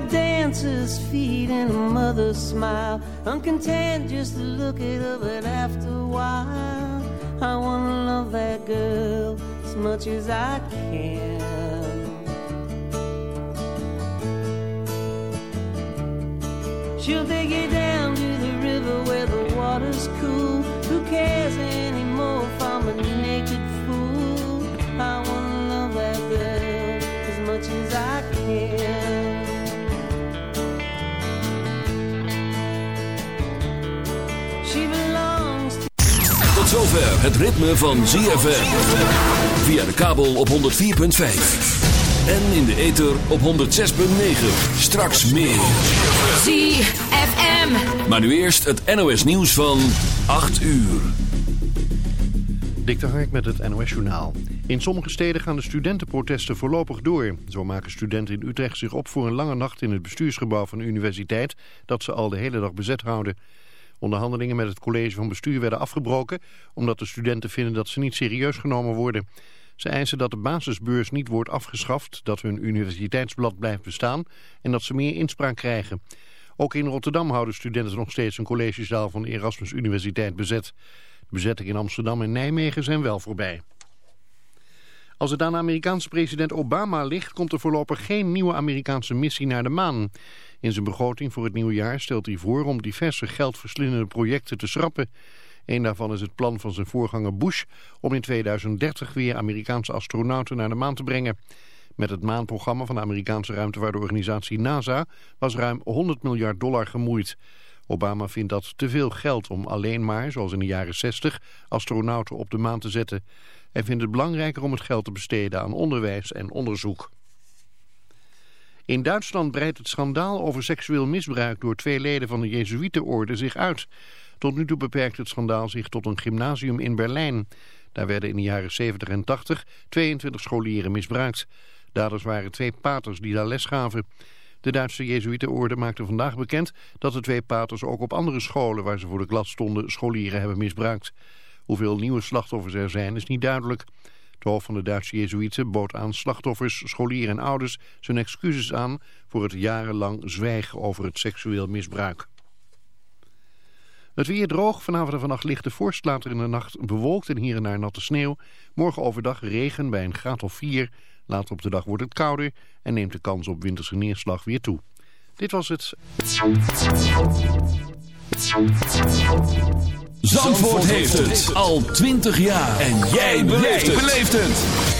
dancers' feet and a mother's smile. Uncontent just to look at her, but after a while, I wanna love that girl as much as I can. She'll take you down to the river where the water's cool. Who cares zover het ritme van ZFM. Via de kabel op 104.5. En in de ether op 106.9. Straks meer. ZFM. Maar nu eerst het NOS nieuws van 8 uur. Dik de Hark met het NOS Journaal. In sommige steden gaan de studentenprotesten voorlopig door. Zo maken studenten in Utrecht zich op voor een lange nacht in het bestuursgebouw van de universiteit... dat ze al de hele dag bezet houden. Onderhandelingen met het college van bestuur werden afgebroken... omdat de studenten vinden dat ze niet serieus genomen worden. Ze eisen dat de basisbeurs niet wordt afgeschaft... dat hun universiteitsblad blijft bestaan... en dat ze meer inspraak krijgen. Ook in Rotterdam houden studenten nog steeds een collegezaal van de Erasmus Universiteit bezet. De bezettingen in Amsterdam en Nijmegen zijn wel voorbij. Als het aan Amerikaanse president Obama ligt, komt er voorlopig geen nieuwe Amerikaanse missie naar de maan. In zijn begroting voor het nieuwe jaar stelt hij voor om diverse geldverslindende projecten te schrappen. Een daarvan is het plan van zijn voorganger Bush om in 2030 weer Amerikaanse astronauten naar de maan te brengen. Met het maanprogramma van de Amerikaanse ruimtevaartorganisatie NASA was ruim 100 miljard dollar gemoeid. Obama vindt dat te veel geld om alleen maar, zoals in de jaren 60, astronauten op de maan te zetten. Hij vindt het belangrijker om het geld te besteden aan onderwijs en onderzoek. In Duitsland breidt het schandaal over seksueel misbruik door twee leden van de Jezuïetenorde zich uit. Tot nu toe beperkt het schandaal zich tot een gymnasium in Berlijn. Daar werden in de jaren 70 en 80 22 scholieren misbruikt. Daders waren twee paters die daar les gaven. De Duitse Jezuïetenorde maakte vandaag bekend dat de twee paters ook op andere scholen waar ze voor de klas stonden scholieren hebben misbruikt. Hoeveel nieuwe slachtoffers er zijn is niet duidelijk. Het hoofd van de Duitse Jezuïeten bood aan slachtoffers, scholieren en ouders zijn excuses aan voor het jarenlang zwijgen over het seksueel misbruik. Het weer droog, vanavond en vannacht lichte vorst, later in de nacht bewolkt en hier en daar natte sneeuw. Morgen overdag regen bij een graad of 4. Later op de dag wordt het kouder en neemt de kans op winterse neerslag weer toe. Dit was het. Zandvoort heeft het al 20 jaar. En jij beleeft het.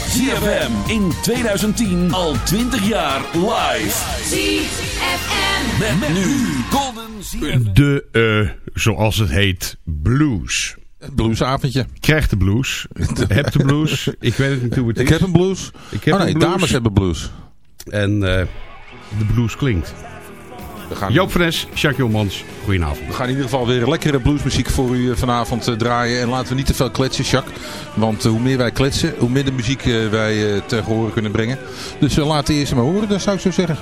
ZFM in 2010 al 20 jaar live. ZFM. Met, nu Golden ZFM. De, eh, zoals het heet, blues. Bluesavondje. Krijg de blues. heb de blues. Ik weet het niet hoe het is. Ik heb een blues. Ik heb oh nee, blues. dames hebben blues. En eh, de blues klinkt. We gaan, Joop Fres, Jacques Jolmans, goedenavond. we gaan in ieder geval weer lekkere bluesmuziek voor u eh, vanavond eh, draaien. En laten we niet te veel kletsen, Jacques. Want eh, hoe meer wij kletsen, hoe minder muziek wij te horen kunnen brengen. Dus we laten eerst maar horen, dat zou ik zo zeggen.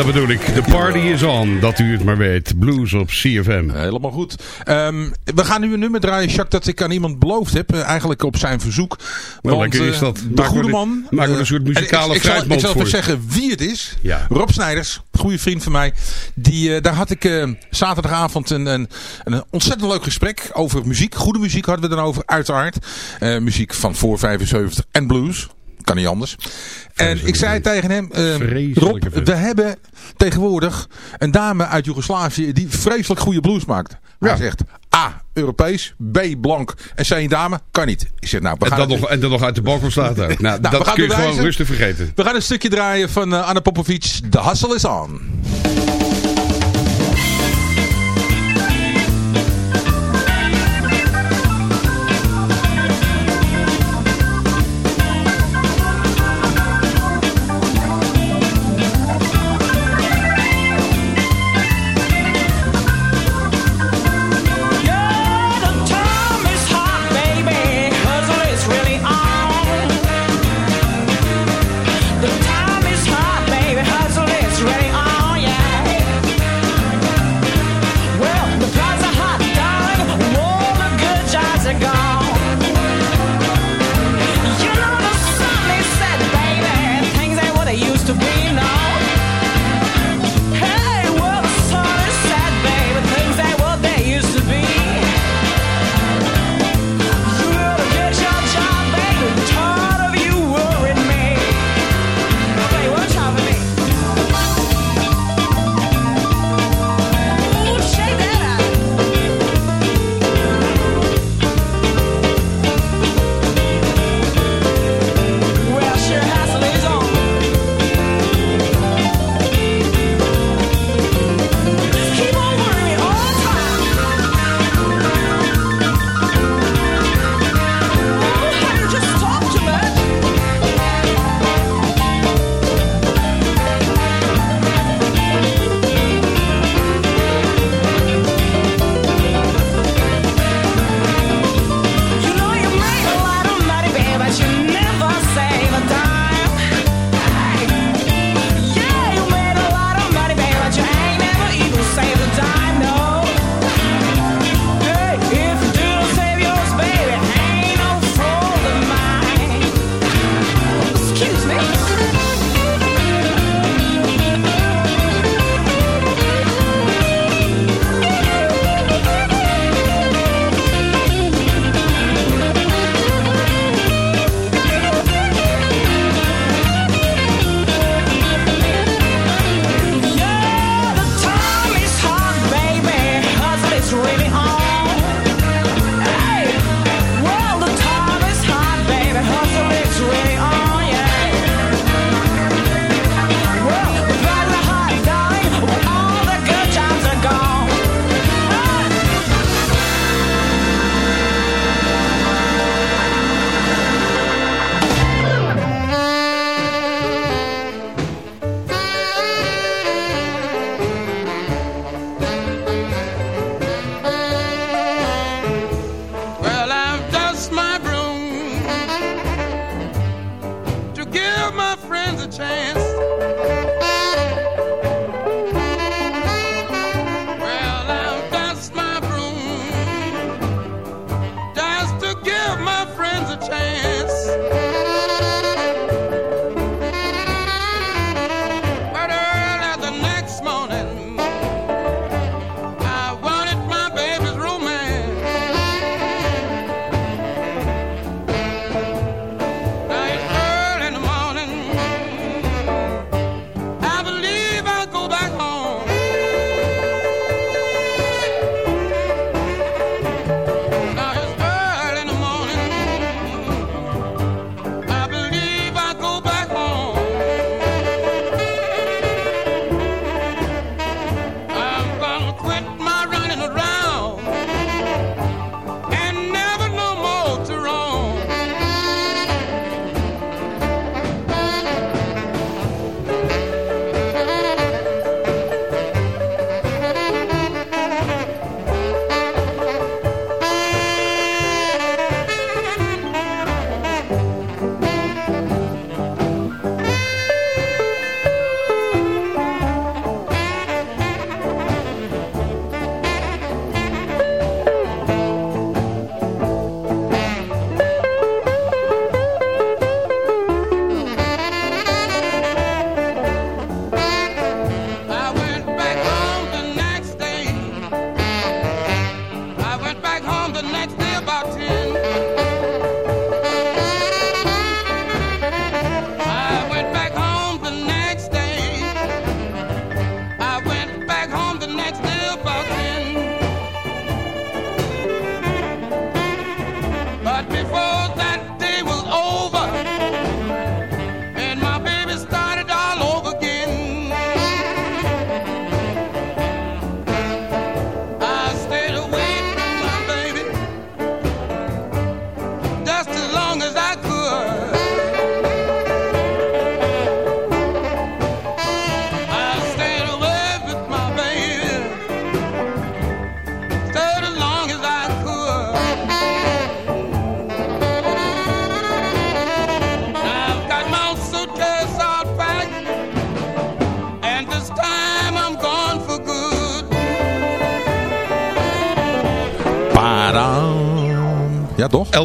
Dat bedoel ik. The party is on. Dat u het maar weet. Blues op CFM. Helemaal goed. Ehm, we gaan nu een nummer draaien, Jacques, dat ik aan iemand beloofd heb. eh, eigenlijk op zijn verzoek. Wel Want, lekker is eh, dat. De goede de- man. maken we eh, een soort muzikale ik, zal, ik zal voor even zeggen wie het is. Ja. Rob Snijders, goede vriend van mij. Die, daar had ik zaterdagavond een, een, een ontzettend leuk gesprek over muziek. Goede muziek hadden we dan over, uiteraard. Muziek van voor 75 en blues. Kan niet anders. En ik zei tegen hem, eh, Vreselijke Rob, we hebben tegenwoordig een dame uit Joegoslavië die vreselijk goede blues maakt. Hij zegt A, Europees, B, blank en C, een dame. Kan niet. Ik zeg, nou, we En gaan, dat, het- nog, en nog uit de balkon staat ook. Nou, we dat kun je gewoon rustig vergeten. we gaan een stukje draaien van eh, Anna Popovic. The Hustle is on.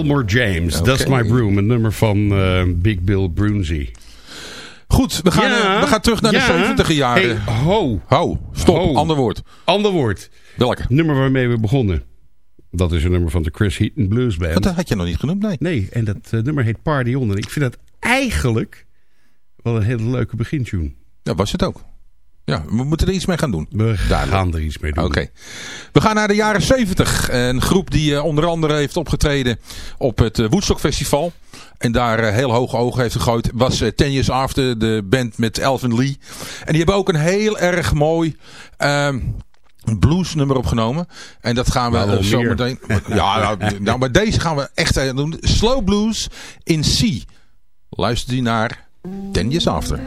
Elmore James, Oké. That's My Broom. Een nummer van eh, Big Bill Brunsey. Goed, we gaan, Ja, eh, we gaan terug naar de ja. 70 jaren. Hey, ho, Ho, stop, Ho. ander woord. ander woord. Welke? Nummer waarmee we begonnen. Dat is een nummer van de Chris Heaton Blues Band. Dat had je nog niet genoemd, nee. Nee, en dat eh, nummer heet Party On. En ik vind dat eigenlijk wel een hele leuke begintune. Dat was het ook. Ja, we moeten er iets mee gaan doen. We Duidelijk. gaan er iets mee doen. Oké. We gaan naar de jaren 70. Een groep die eh, onder andere heeft opgetreden op het eh, Woodstock Festival. En daar eh, heel hoge ogen heeft gegooid. Was Ten Years After, de band met Elvin Lee. En die hebben ook een heel erg mooi... ehm blues nummer opgenomen. En dat gaan we Nou, zo meer. meteen... Ja, nou, nou, maar deze gaan we echt doen. Slow Blues in C. Luister die naar Ten Years After.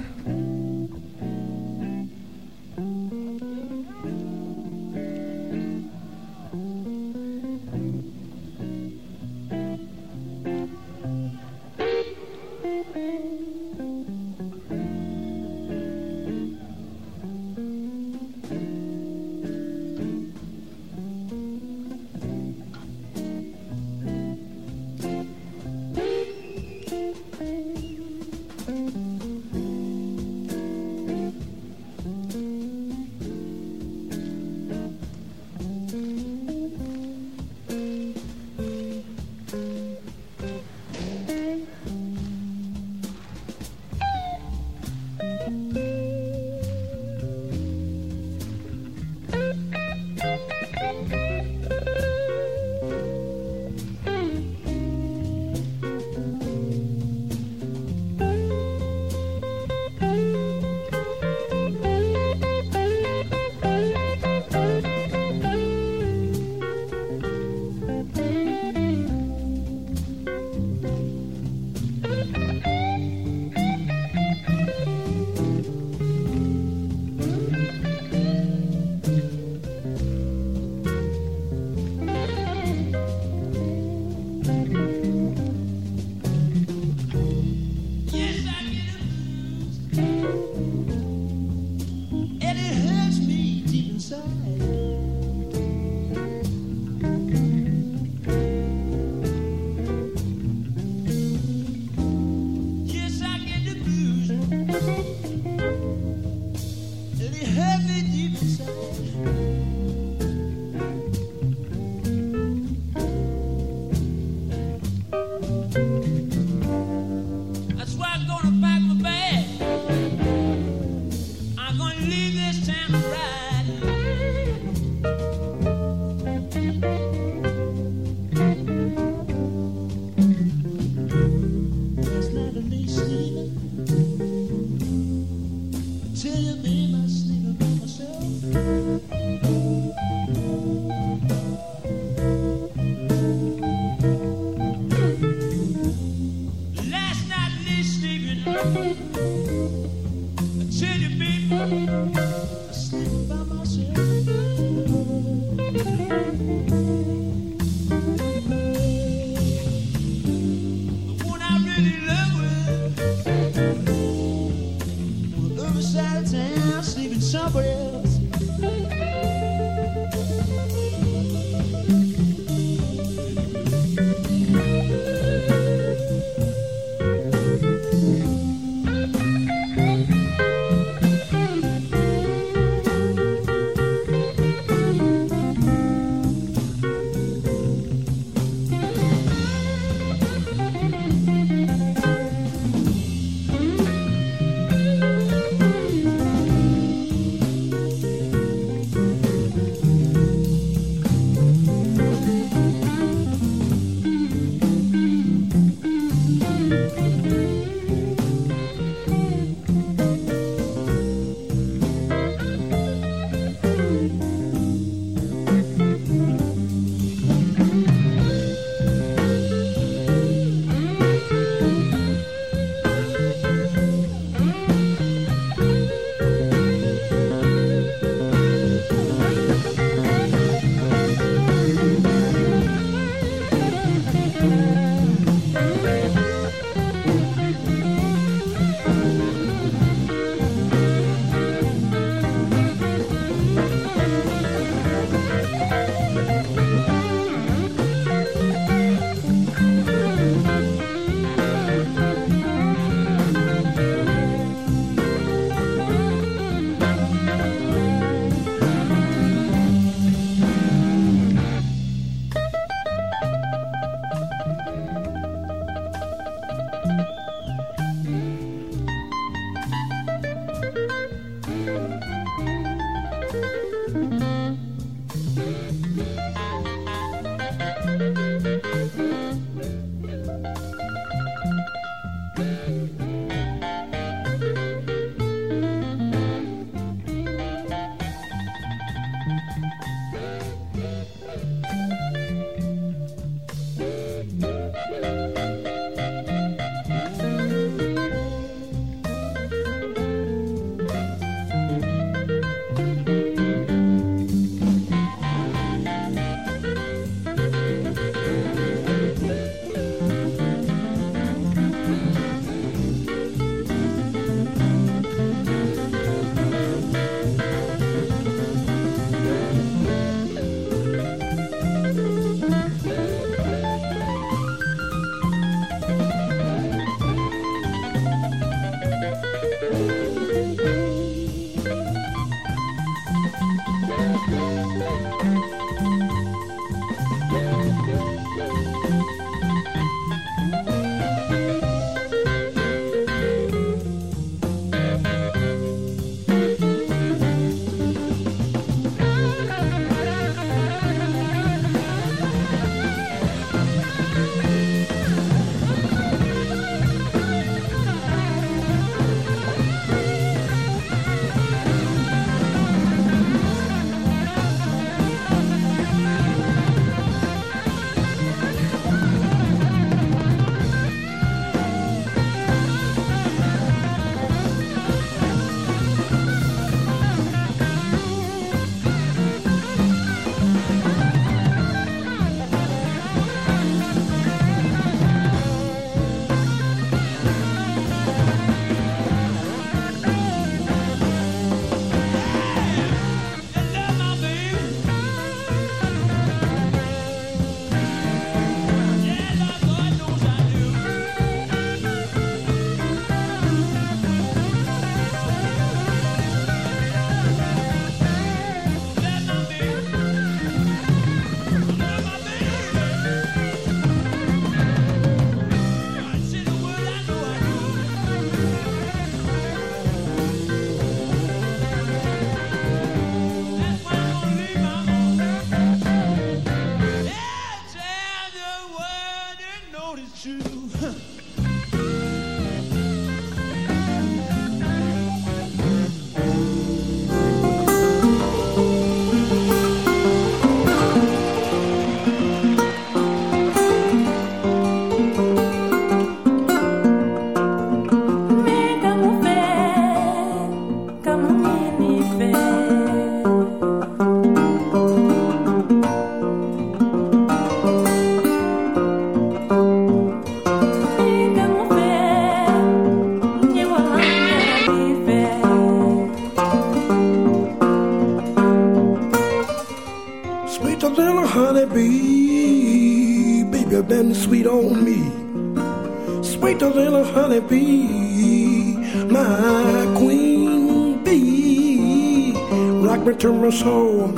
My soul,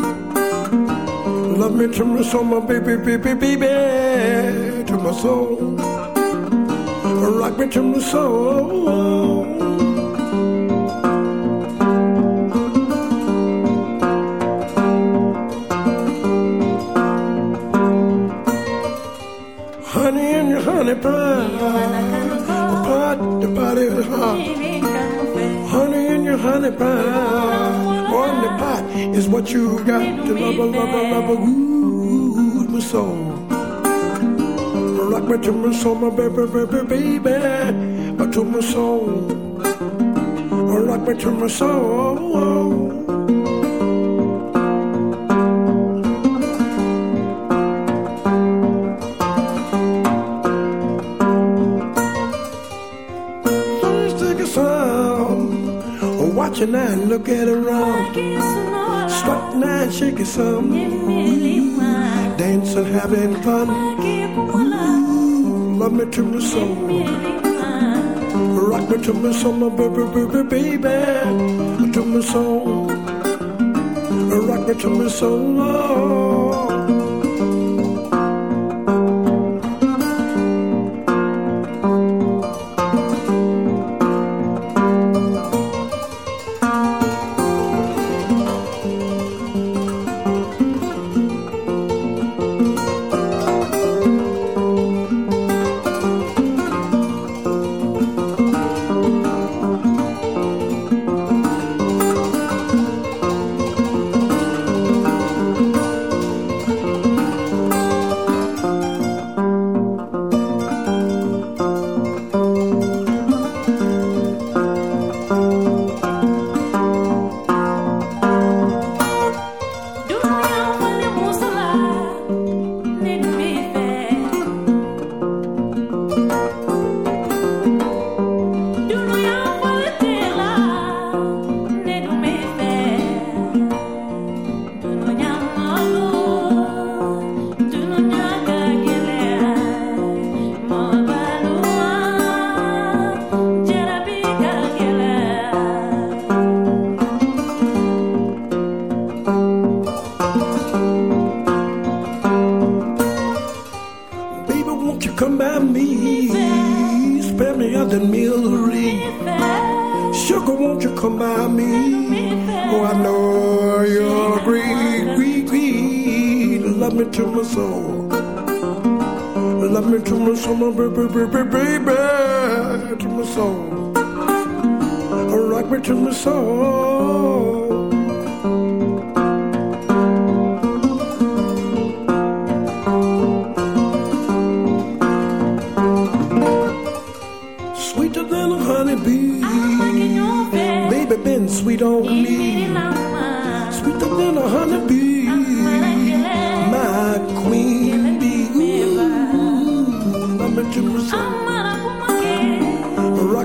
love me to my soul, my baby, baby, baby, to my soul. Rock me to my soul. Honey in your honey pie, pot the body of the heart. Honey in your honey pie, is what you got to love, a love, a love, a ooh, my soul. Rock me to my soul, my baby, baby, baby, to my soul. Rock me to my soul. Let's take a sound. Watch it now and look at it round. Strut now and shake it some. Dancing, having fun. Love me to my soul. Rock me to my soul, baby, baby, baby. To my soul. Rock me to my soul. Baby, to my soul.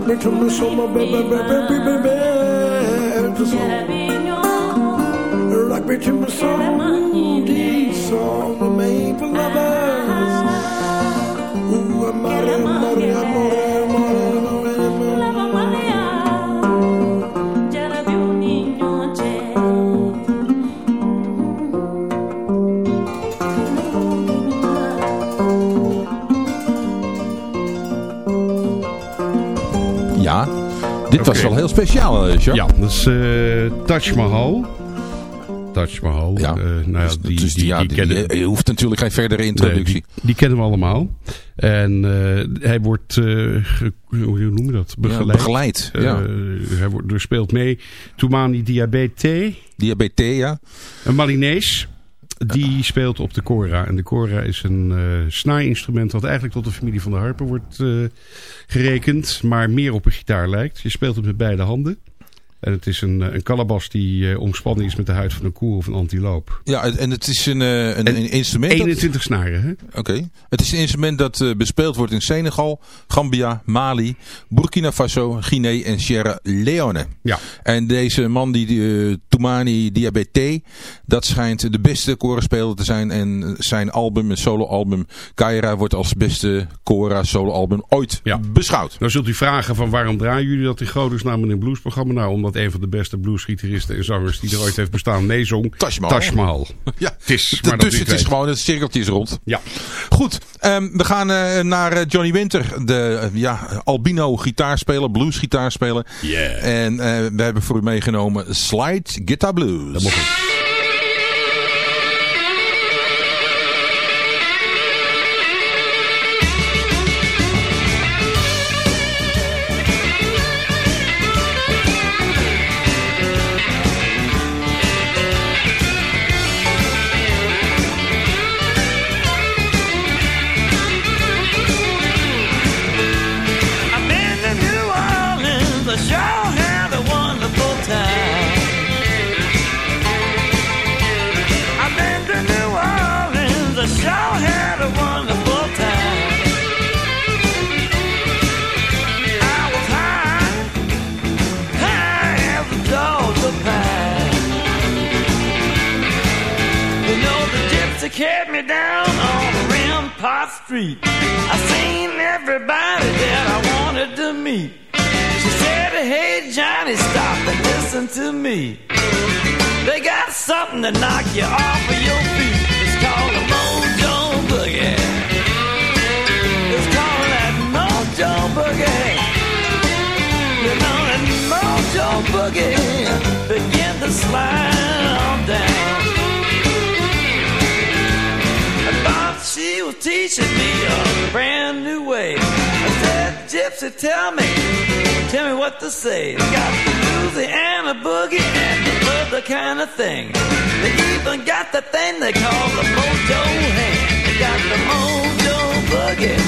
me to miss on my baby, baby, baby, baby. Rock me to my song, this song, made for lovers. Ooh, I'm mad, I'm out I'm Was Oké. wel heel speciaal, Jacques. Ja, dat is eh Taj Mahal. Taj Mahal. Ja. Eh, nou ja, Dus- die, dus die, ja, die die- hoeft natuurlijk geen verdere introductie. Nee, die, kennen we allemaal. En hij wordt, ge- hoe noem je dat? Begeleid. begeleid, ja. Hij wordt, er speelt mee Toumani Diabete, Diabetes, ja. een Malinees. Die speelt op de kora. En de kora is een eh snaarinstrument dat eigenlijk tot de familie van de harpen wordt eh, gerekend. Maar meer op een gitaar lijkt. Je speelt het met beide handen. En het is een, eh, een calabas die eh, omspannen is met de huid van een koe of een antiloop. Ja, en het is een, een, een instrument... dat- 21 snaren, hè? Oké. Het is een instrument dat bespeeld wordt in Senegal, Gambia, Mali, Burkina Faso, Guinea en Sierra Leone. Ja. En deze man, die, die Toumani Diabete, dat schijnt de beste korenspeler te zijn. En zijn album, een soloalbum, Kaira, wordt als beste Kora soloalbum ooit Ja. beschouwd. Dan zult u vragen van waarom draaien jullie dat in godesnaam in een bluesprogramma? Nou, omdat een van de beste bluesgitaristen en zangers die er ooit heeft bestaan Mahal. Taj Mahal. Ja, Het is, maar dus het is gewoon, het cirkeltje is rond. Ja. Goed, ehm, we gaan eh, naar eh, Johnny Winter, de eh, ja, albino gitaarspeler, blues gitaarspeler. Yeah. En eh, we hebben voor u meegenomen Slide Guitar Blues. Carried me down on Rampart Street. I seen everybody that I wanted to meet. She said, hey Johnny, stop and listen to me. They got something to knock you off of your feet. It's called a mojo boogie. It's called that mojo boogie. You know that mojo boogie begin to slide was teaching me a brand new way. I said, Gypsy, tell me, tell me what to say. They got the Louisiana boogie and the other kind of thing. They even got the thing they call the mojo hand. They got the mojo boogie.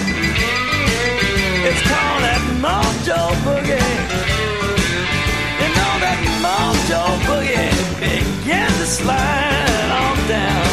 It's called that mojo boogie. You know that mojo boogie begin to slide on down.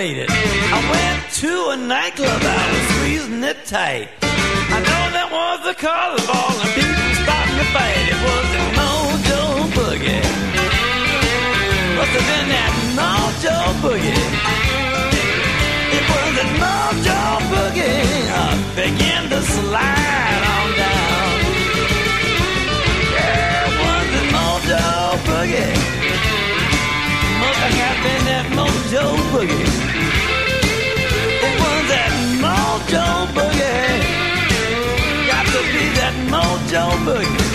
separated. I went to a nightclub, I was squeezing it tight. I know that was the color ball, and people starting to fight. It was the mojo boogie. Must have been that mojo boogie. It was that mojo boogie. I began to slide on down. Yeah, it was that mojo boogie. Must have been that mojo boogie. mojo boogie.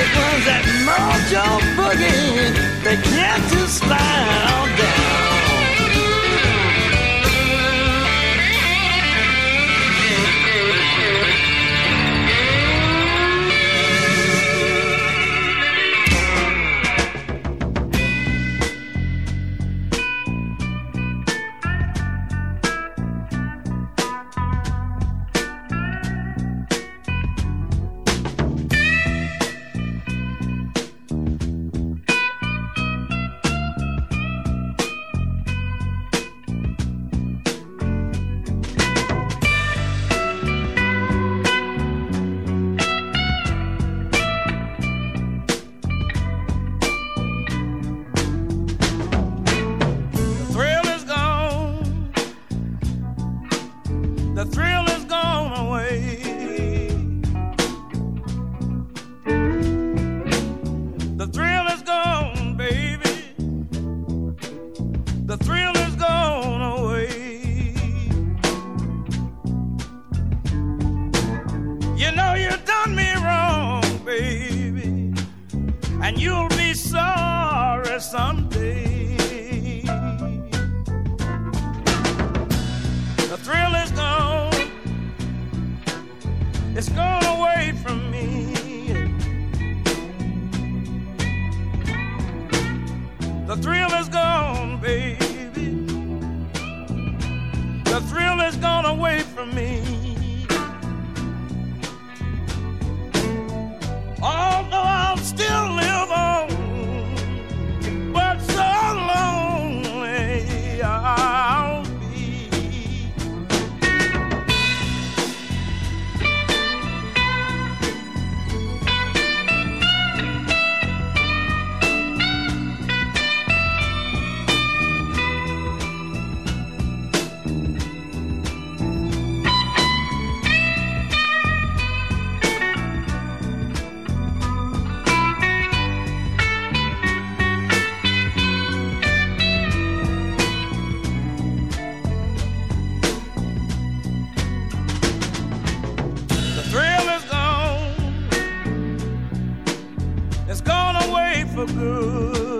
It was that mojo boogie that kept his spine on down. gone away for good.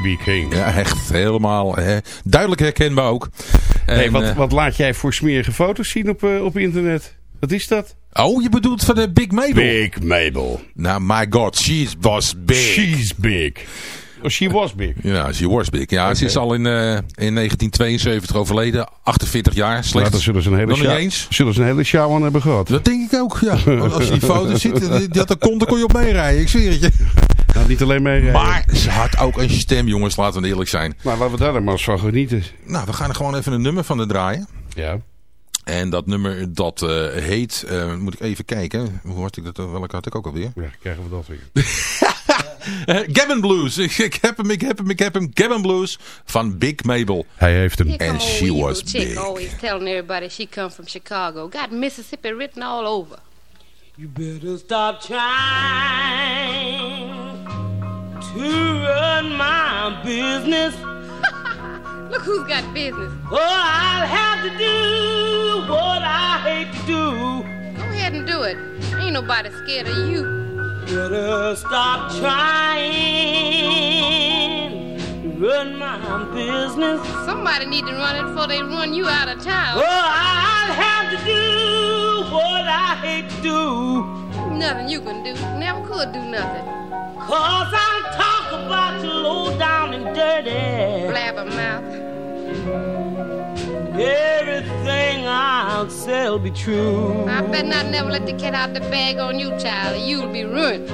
B.B. King. Ja, echt helemaal hè, duidelijk herkenbaar ook. Hey, En, wat, eh, wat laat jij voor smerige foto's zien op, eh, op internet? Wat is dat? oh, je bedoelt van de Big Mabel? Big Mabel. Nou, my god, she was big. She's big. Oh, she was big. Ja, she was big. Ja, ze is al in, eh, in 1972 overleden. 48 jaar. Slecht. Nou, dan zullen ze een hele, sjouw- eens. zullen ze een hele sjouw aan hebben gehad. Dat denk ik ook, ja. Want als je die foto ziet, die die had een kont, dan kon je op meerijden. Ik zweer het je. Nou, niet alleen mee. rijden. Maar ze had ook een stem, jongens. Laten we eerlijk zijn. Maar laten we daar dan maar eens van genieten. Nou, we gaan er gewoon even een nummer van de draaien. Ja. En dat nummer dat eh, heet, eh, moet ik even kijken. Hoe had ik dat, welke had ik ook alweer? Ja, krijgen we dat weer. Eh, Gavin Blues. Ik, ik heb hem, ik heb hem, ik heb hem. Gavin Blues van Big Mabel. Hij heeft hem. And she was chick big. always telling everybody she come from Chicago. Got Mississippi written all over. You better stop trying to run my business. Look who's got business. Oh, I'll have to do what I hate to do. Go ahead and do it. Ain't nobody scared of you. Better stop trying to run my business. Somebody need to run it before they run you out of town. Oh, I'll have to do what I hate to do. Nothing you can do. Never could do nothing. Cause I'll talk about you low down and dirty. Blabbermouth. Everything I'll say will be true. I bet not never let the cat out the bag on you, child, you'll be ruined.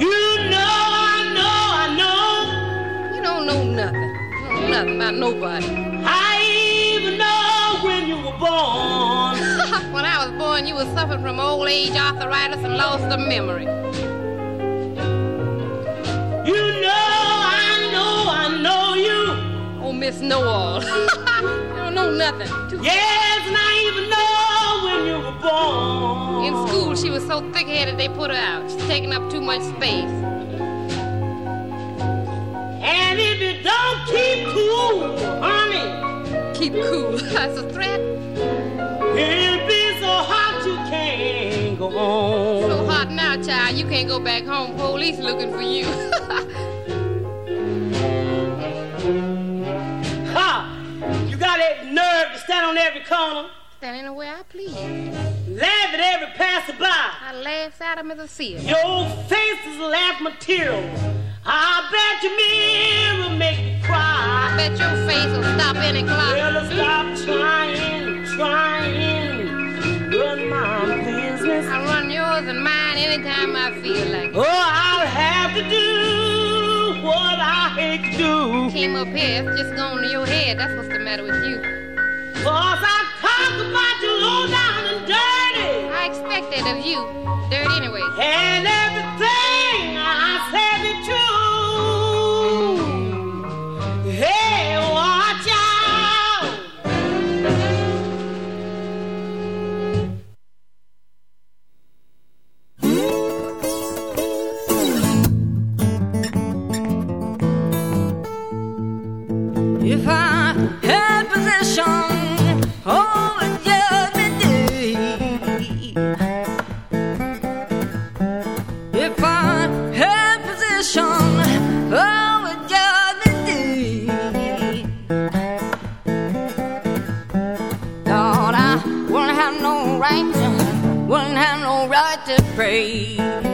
You know, I know, I know. You don't know nothing. You don't know nothing about nobody. I even know when you were born. Was born, you were suffering from old age, arthritis, and loss of memory. You know, I know, I know you. Oh, Miss Know-all. you don't know nothing. Too Yes, and I even know when you were born. In school, she was so thick-headed they put her out. She's taking up too much space. And if you don't keep cool, honey, Keep cool. That's a threat. it'll be on. So hot now, child, you can't go back home. Police looking for you. Ha! You got that nerve to stand on every corner, Stand anywhere I please. laugh at every passerby. I laugh at him as I see him. Your face is laugh material. I bet your mirror make you cry. I bet your face will stop any clock. Well, stop trying, trying, run my business. I run yours and mine anytime I feel like it. Oh, I'll have to do what I hate to do. Came up here, it's just going to your head. That's what's the matter with you. Cause I talk about you low down and dirty. I expect that of you. Dirt anyway. And everything I said is true. Right, wouldn't have no right to pray.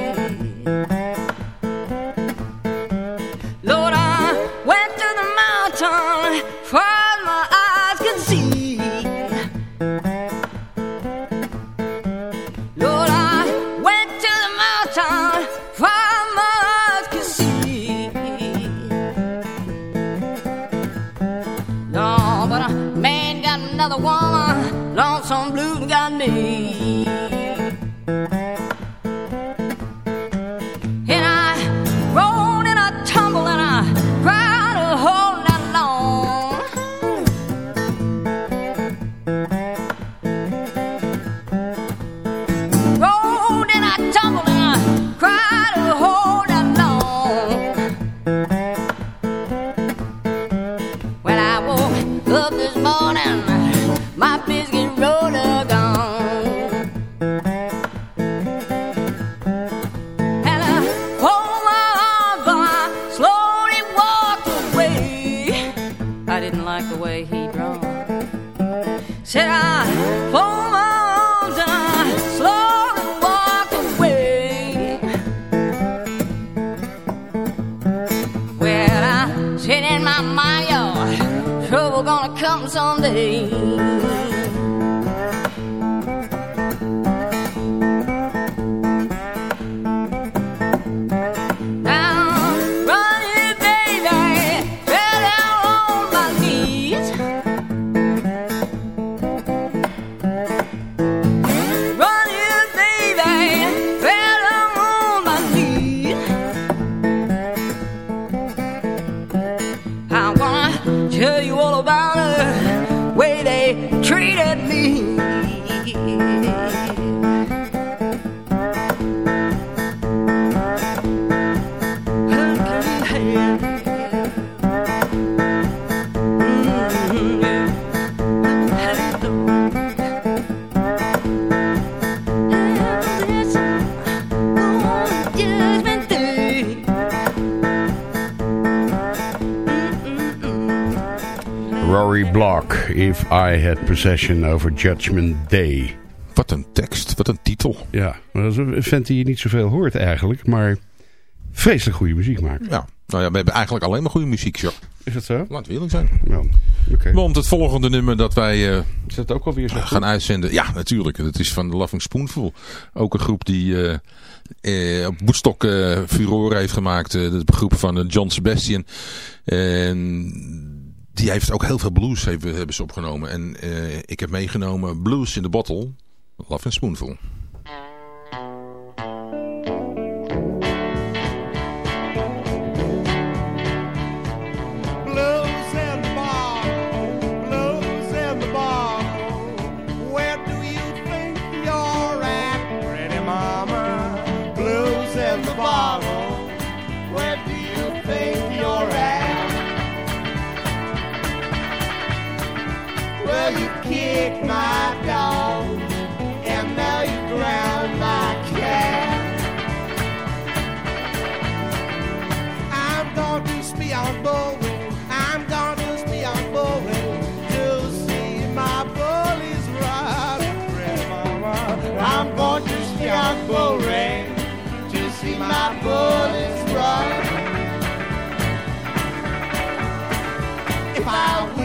Treated me. I Had Possession over Judgment Day. Wat een tekst, wat een titel. Ja, dat is een vent die je niet zoveel hoort eigenlijk, maar vreselijk goede muziek maakt. Ja, nou ja, we hebben eigenlijk alleen maar goede muziek, Jacques. Is dat zo? Laat eerlijk zijn. Nou, oké. Want het volgende nummer dat wij eh, Is dat ook alweer zo gaan uitzenden... Ja, natuurlijk. Het is van The Loving Spoonful. Ook een groep die eh, eh, op Woodstock furore heeft gemaakt. de groep van John Sebastian. En die heeft ook heel veel blues hebben, ze opgenomen. En eh, ik heb meegenomen Blues in the Bottle. Loving Spoonful. rainbow to see my bullets run. If I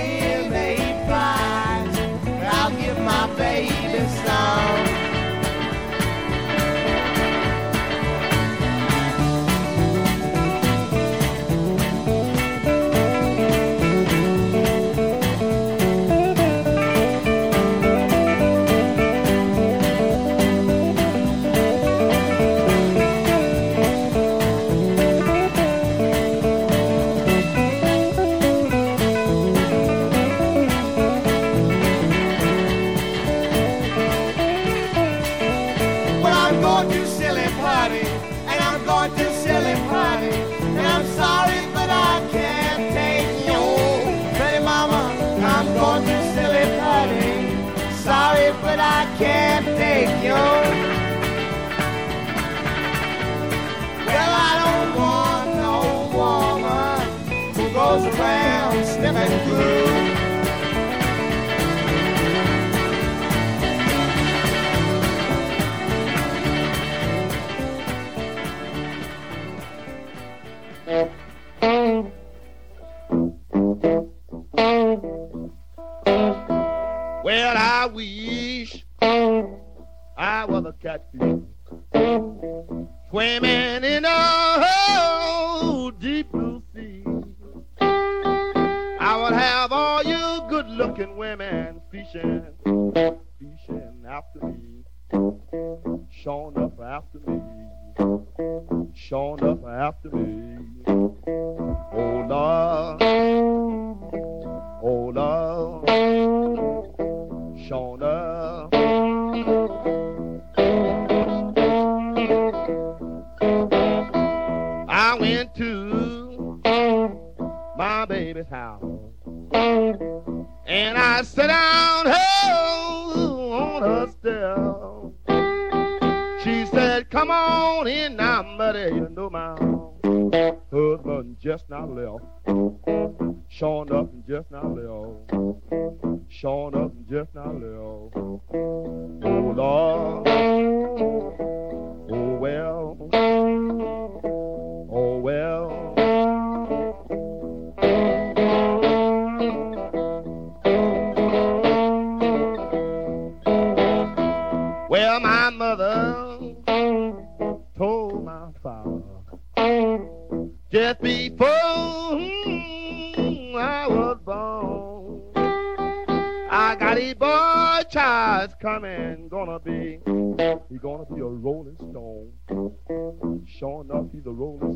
roll.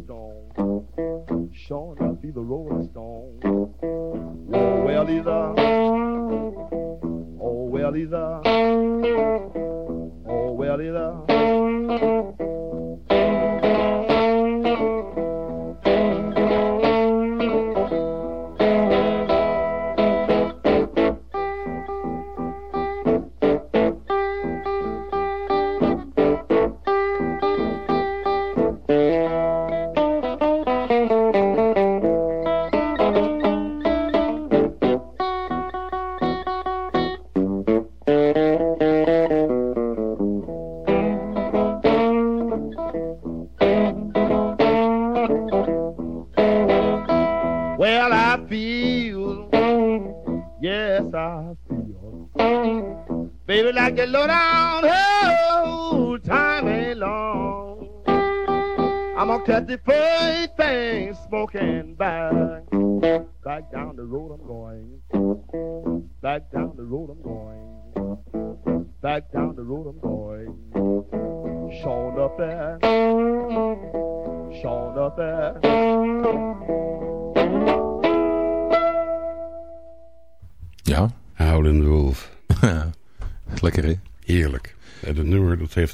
Eldorado.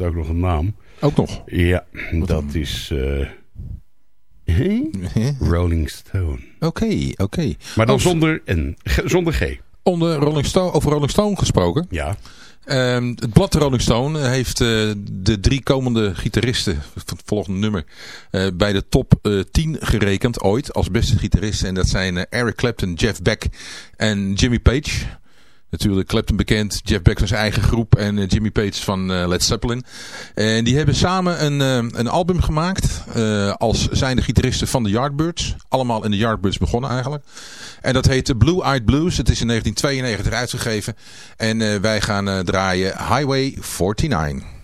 Heeft ook nog een naam. Ook nog? Ja, dat is... eh, Rolling Stone. Oké, oké. Maar dan Oh, zonder, N, zonder G. Onder Rolling Stone, over Rolling Stone gesproken. Ja. Ehm, het blad Rolling Stone heeft eh, de drie komende gitaristen van het volgende nummer eh, bij de top eh, 10 gerekend ooit als beste gitaristen. En dat zijn Eric Clapton, Jeff Beck en Jimmy Page. Natuurlijk Clapton bekend, Jeff Beck van zijn eigen groep en eh, Jimmy Page van eh, Led Zeppelin. En die hebben samen een, eh, een album gemaakt als zijnde gitaristen van de Yardbirds. Allemaal in de Yardbirds begonnen eigenlijk. En dat heet Blue Eyed Blues. Het is in 1992 uitgegeven. En wij gaan draaien Highway 49.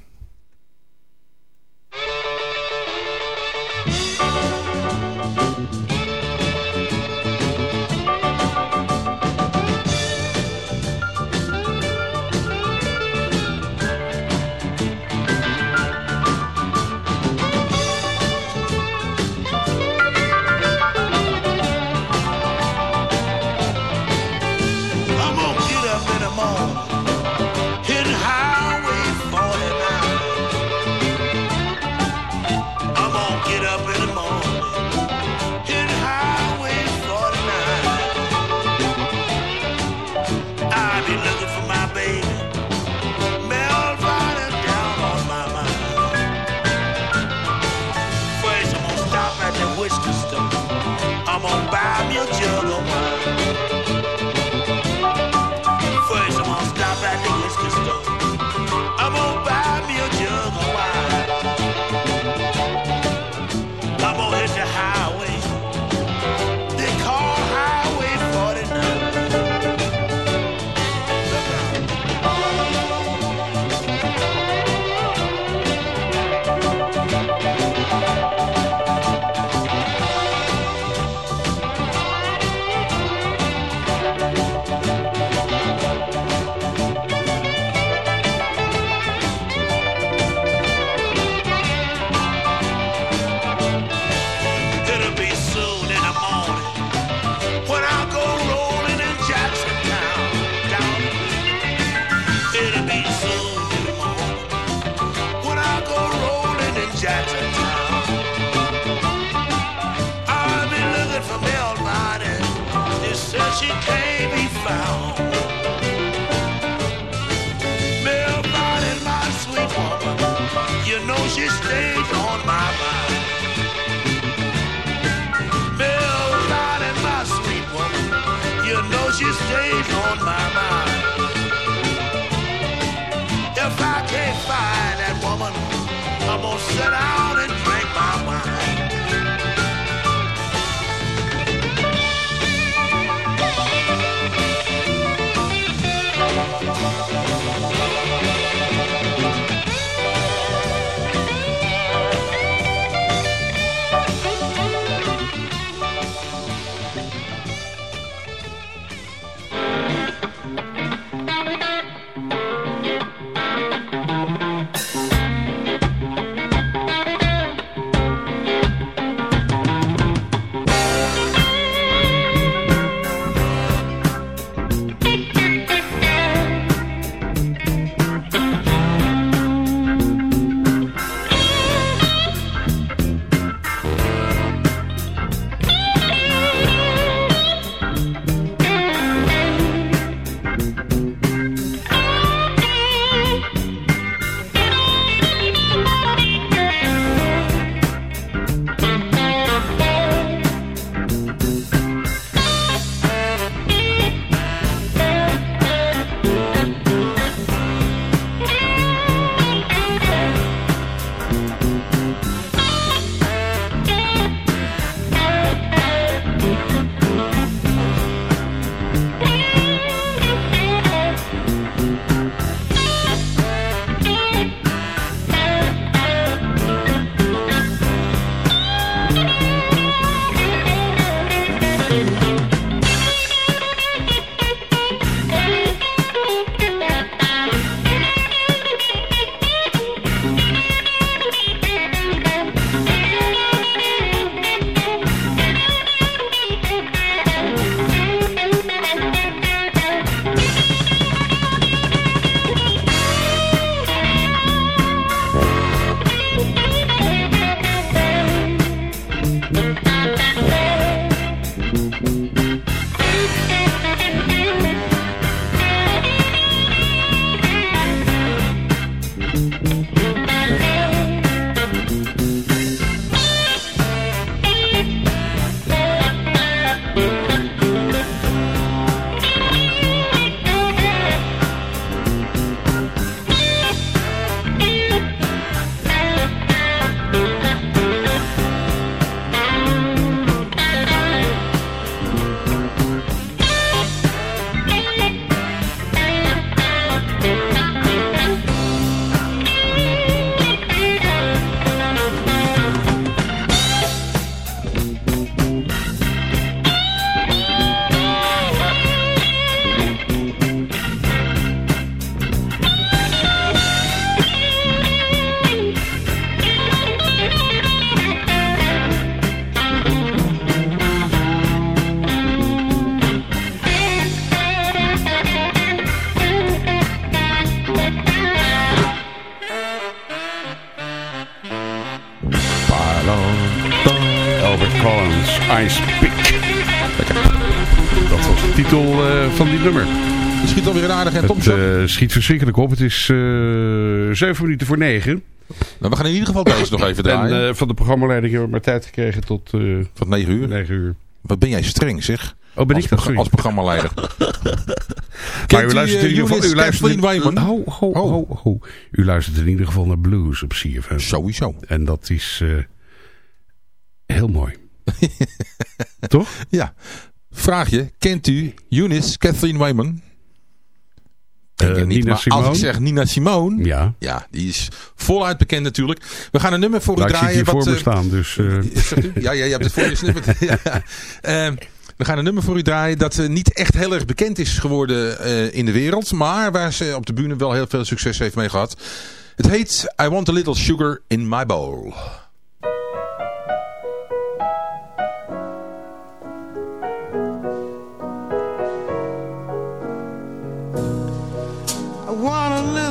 Stays on my mind. If I can't find that woman, I'm gonna sit down eh, die nummer. Je schiet alweer een aardig en Het eh, schiet verschrikkelijk op. Het is eh 7 minuten voor 9. Nou, we gaan in ieder geval deze nog even draaien. En eh, van de programmaleiding hebben we maar tijd gekregen tot... eh Tot 9 uur? 9 uur. Wat ben jij streng zeg. Oh, ben als, ik dat? Sorry. als programmaleider. Maar u u, luistert in eh, ieder geval... U luistert, in, ho, ho, ho, ho. U luistert in ieder geval naar blues op CFM. Sowieso. En dat is eh, heel mooi. Toch? Ja. Vraagje. Kent u Eunice Kathleen Wyman? Het niet, Nina maar Simone? als ik zeg Nina Simone... Ja. Ja, die is voluit bekend natuurlijk. We gaan een nummer voor u ik zie draaien. het hier voor eh, staan, dus... eh? Ja, ja, je hebt het voor je snippet. ja. Ehm, we gaan een nummer voor u draaien dat eh, niet echt heel erg bekend is geworden in de wereld. Maar waar ze op de bühne wel heel veel succes heeft mee gehad. Het heet I Want a Little Sugar in My Bowl.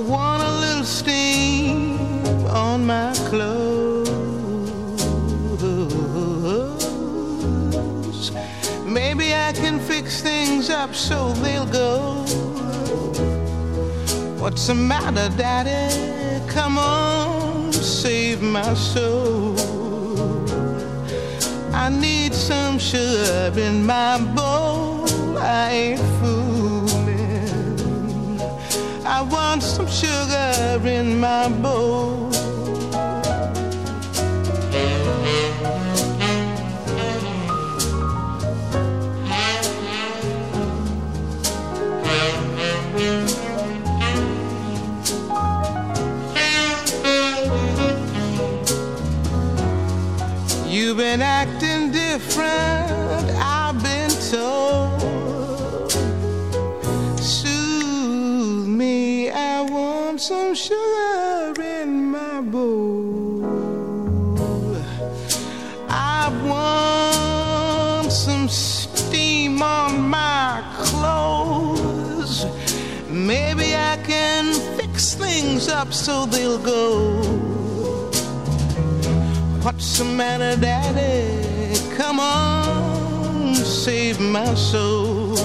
I want a little steam on my clothes. Maybe I can fix things up so they'll go. What's the matter, Daddy? Come on, save my soul. I need some sugar in my bowl. I ain't fooling. I want some sugar in my bowl. The matter, Daddy? Come on, save my soul.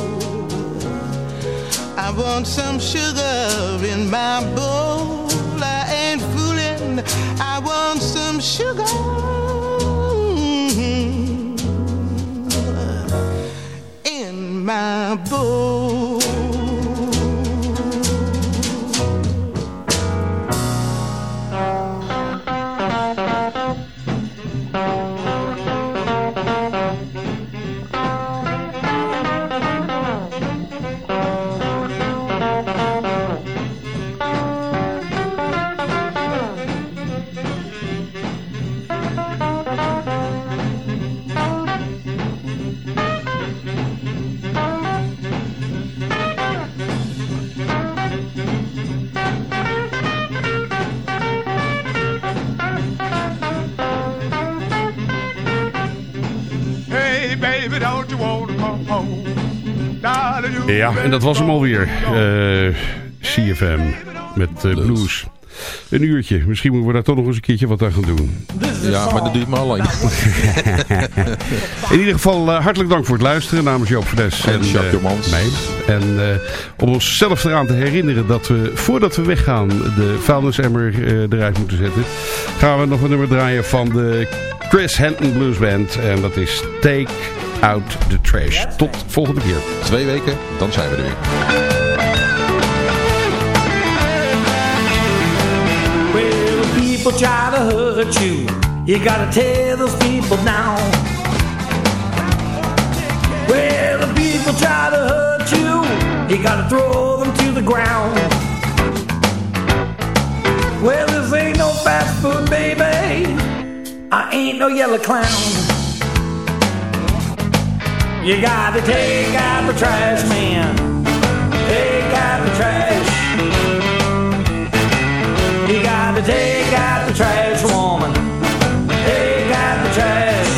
I want some sugar in my bowl. I ain't fooling. I want some sugar in my bowl. Ja, en dat was hem alweer. Eh CFM met eh, blues. Een uurtje. Misschien moeten we daar toch nog eens een keertje wat aan gaan doen. Ja, maar dat doe ik maar alleen. In ieder geval eh, hartelijk dank voor het luisteren namens Joop Verdes En Jacques Jomans. mij. En eh, om onszelf eraan te herinneren dat we voordat we weggaan de vuilnisemmer eruit moeten zetten. Gaan we nog een nummer draaien van de Chris Henton Blues Band. En dat is Take Out the Trash. Tot volgende keer. Twee weken, dan zijn we er weer. People try to hurt you, you gotta tear those people down. Well, if people try to hurt you, you gotta throw them to the ground. Well, this ain't no fast food, baby. I ain't no yellow clown. You gotta take out the trash, man. Take out the trash. You gotta take out the trash, woman. Take out the trash.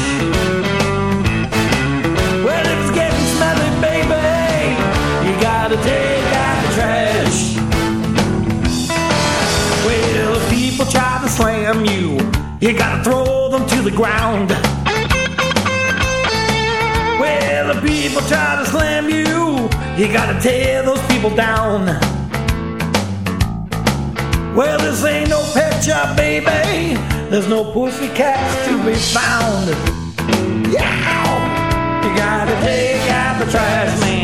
Well, if it's getting smelly, baby, you gotta take out the trash. Well, if people try to slam you, you gotta throw them to the ground. People try to slam you, you gotta tear those people down. Well, this ain't no pet shop, baby. There's no pussy cats to be found. Yeah! You gotta take out the trash, man.